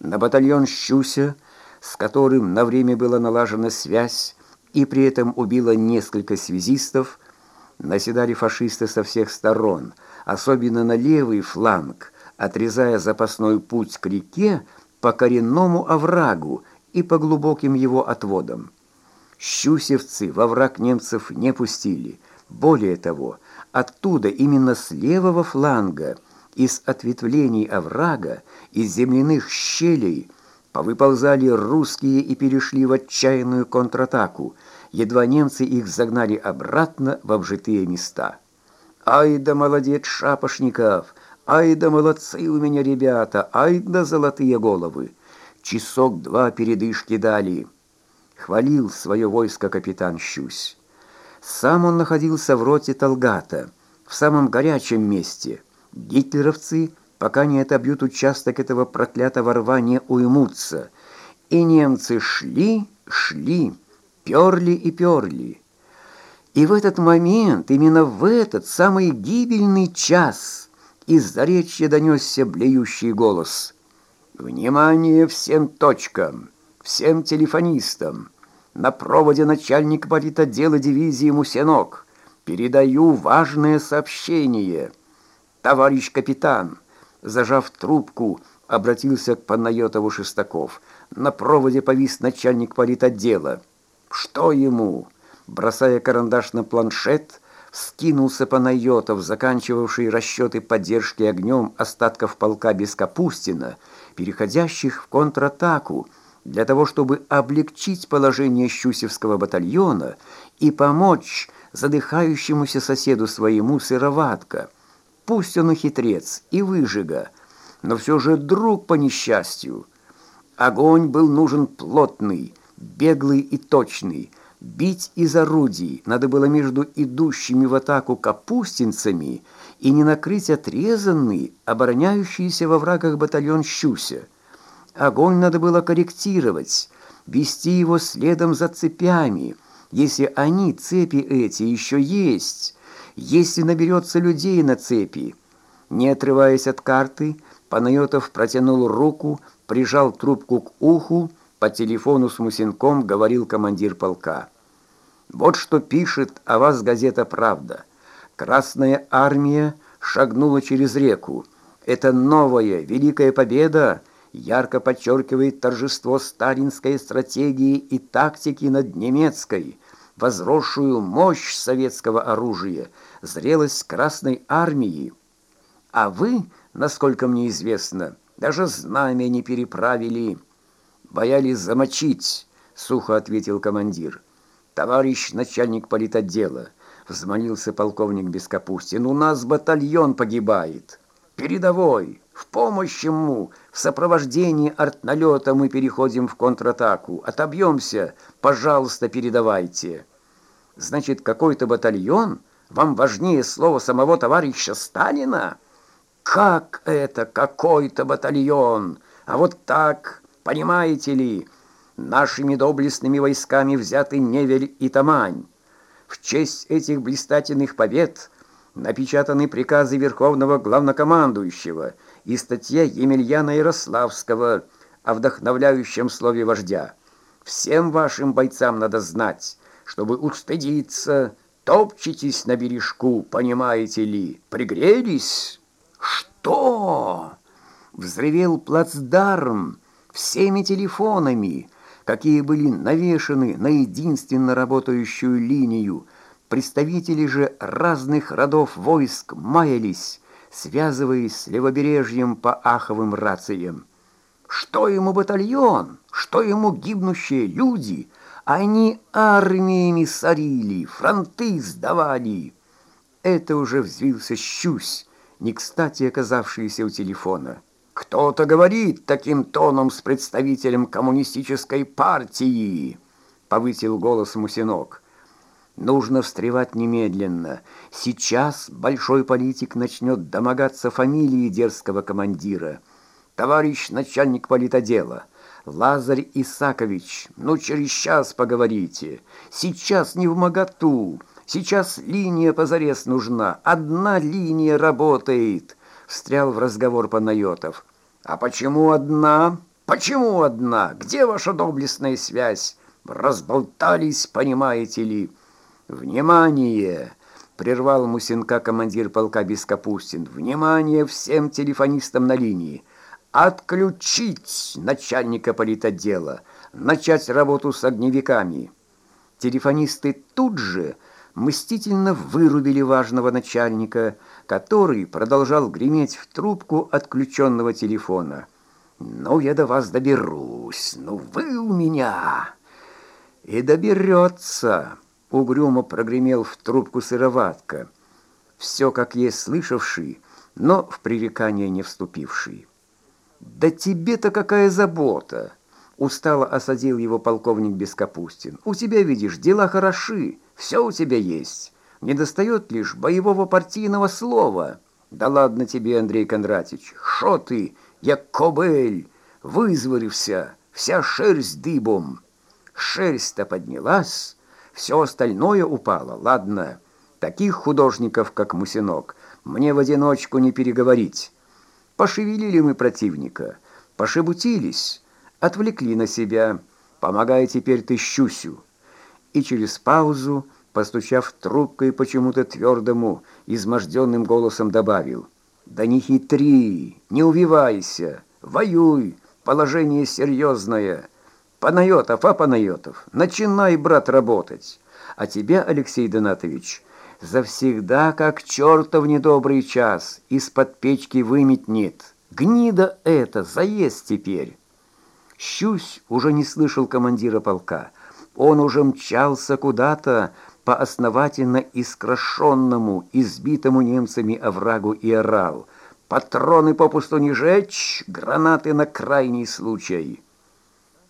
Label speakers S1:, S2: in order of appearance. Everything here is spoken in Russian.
S1: На батальон Щуся, с которым на время была налажена связь, и при этом убило несколько связистов, наседали фашисты со всех сторон, особенно на левый фланг, отрезая запасной путь к реке по коренному оврагу и по глубоким его отводам. Щусевцы во враг немцев не пустили. Более того, оттуда, именно с левого фланга, из ответвлений оврага, из земляных щелей, повыползали русские и перешли в отчаянную контратаку. Едва немцы их загнали обратно в обжитые места. «Ай да молодец Шапошников! Ай да молодцы у меня ребята! Ай да золотые головы!» Часок-два передышки дали. Хвалил свое войско капитан Щусь. Сам он находился в роте Талгата, в самом горячем месте. Гитлеровцы, пока не отобьют участок этого проклятого рва, не уймутся. И немцы шли, шли, перли и перли. И в этот момент, именно в этот самый гибельный час, из заречья донесся блеющий голос — Внимание всем точкам, всем телефонистам. На проводе начальник политотдела дивизии Мусенок. Передаю важное сообщение. Товарищ капитан, зажав трубку, обратился к Панайотову Шестаков. На проводе повис начальник политотдела. Что ему? Бросая карандаш на планшет, скинулся Панайотов, заканчивавший расчеты поддержки огнем остатков полка Бескапустина, переходящих в контратаку, для того, чтобы облегчить положение Щусевского батальона и помочь задыхающемуся соседу своему сыроватка. Пусть он и хитрец, и выжига, но все же друг по несчастью. Огонь был нужен плотный, беглый и точный, Бить из орудий надо было между идущими в атаку капустинцами и не накрыть отрезанный, обороняющийся во врагах батальон Щуся. Огонь надо было корректировать, вести его следом за цепями, если они, цепи эти, еще есть, если наберется людей на цепи. Не отрываясь от карты, Панайотов протянул руку, прижал трубку к уху, по телефону с Мусенком говорил командир полка. «Вот что пишет о вас газета «Правда». Красная армия шагнула через реку. Это новая великая победа ярко подчеркивает торжество сталинской стратегии и тактики над немецкой, возросшую мощь советского оружия, зрелость Красной армии. А вы, насколько мне известно, даже знамя не переправили» боялись замочить», — сухо ответил командир. «Товарищ начальник политотдела», — взмолился полковник Бескапустин, — «у нас батальон погибает. Передовой, в помощь ему, в сопровождении артналета мы переходим в контратаку. Отобьемся, пожалуйста, передавайте». «Значит, какой-то батальон вам важнее слова самого товарища Сталина?» «Как это какой-то батальон? А вот так...» Понимаете ли, нашими доблестными войсками взяты Невель и Тамань. В честь этих блистательных побед напечатаны приказы Верховного Главнокомандующего и статья Емельяна Ярославского о вдохновляющем слове вождя. Всем вашим бойцам надо знать, чтобы устыдиться, топчетесь на бережку, понимаете ли, пригрелись? Что? Взревел плацдарм, всеми телефонами, какие были навешаны на единственно работающую линию. Представители же разных родов войск маялись, связываясь с левобережьем по аховым рациям. Что ему батальон? Что ему гибнущие люди? Они армиями сорили, фронты сдавали. Это уже взвился щусь, не кстати оказавшийся у телефона. «Кто-то говорит таким тоном с представителем коммунистической партии», — повысил голос Мусинок. «Нужно встревать немедленно. Сейчас большой политик начнет домогаться фамилии дерзкого командира. Товарищ начальник политодела, Лазарь Исакович, ну через час поговорите. Сейчас не в моготу, сейчас линия позарез нужна, одна линия работает», — встрял в разговор Панайотов. «А почему одна?» Почему одна? Где ваша доблестная связь? Разболтались, понимаете ли? Внимание! Прервал Мусинка командир полка Бескапустин. Внимание всем телефонистам на линии! Отключить начальника политотдела! Начать работу с огневиками! Телефонисты тут же мстительно вырубили важного начальника, который продолжал греметь в трубку отключенного телефона. «Ну, я до вас доберусь, ну вы у меня!» «И доберется!» — угрюмо прогремел в трубку сыроватка. Все, как есть слышавший, но в пререкание не вступивший. «Да тебе-то какая забота!» Устало осадил его полковник Бескапустин. «У тебя, видишь, дела хороши, все у тебя есть. Не достает лишь боевого партийного слова. Да ладно тебе, Андрей Кондратич, шо ты, як кобель, вызворився, вся шерсть дыбом. Шерсть-то поднялась, все остальное упало. Ладно, таких художников, как Мусинок, мне в одиночку не переговорить. Пошевелили мы противника, пошебутились, отвлекли на себя. Помогай теперь ты Щусю. И через паузу, постучав трубкой почему-то твердому, изможденным голосом добавил. «Да не хитри, не увивайся, воюй, положение серьезное. Панайотов, а Панайотов, начинай, брат, работать. А тебя, Алексей Донатович, завсегда, как чертов недобрый час, из-под печки выметнет. Гнида это, заезд теперь». Щусь уже не слышал командира полка. Он уже мчался куда-то по основательно искрошенному, избитому немцами оврагу и орал. «Патроны попусту не жечь, гранаты на крайний случай!»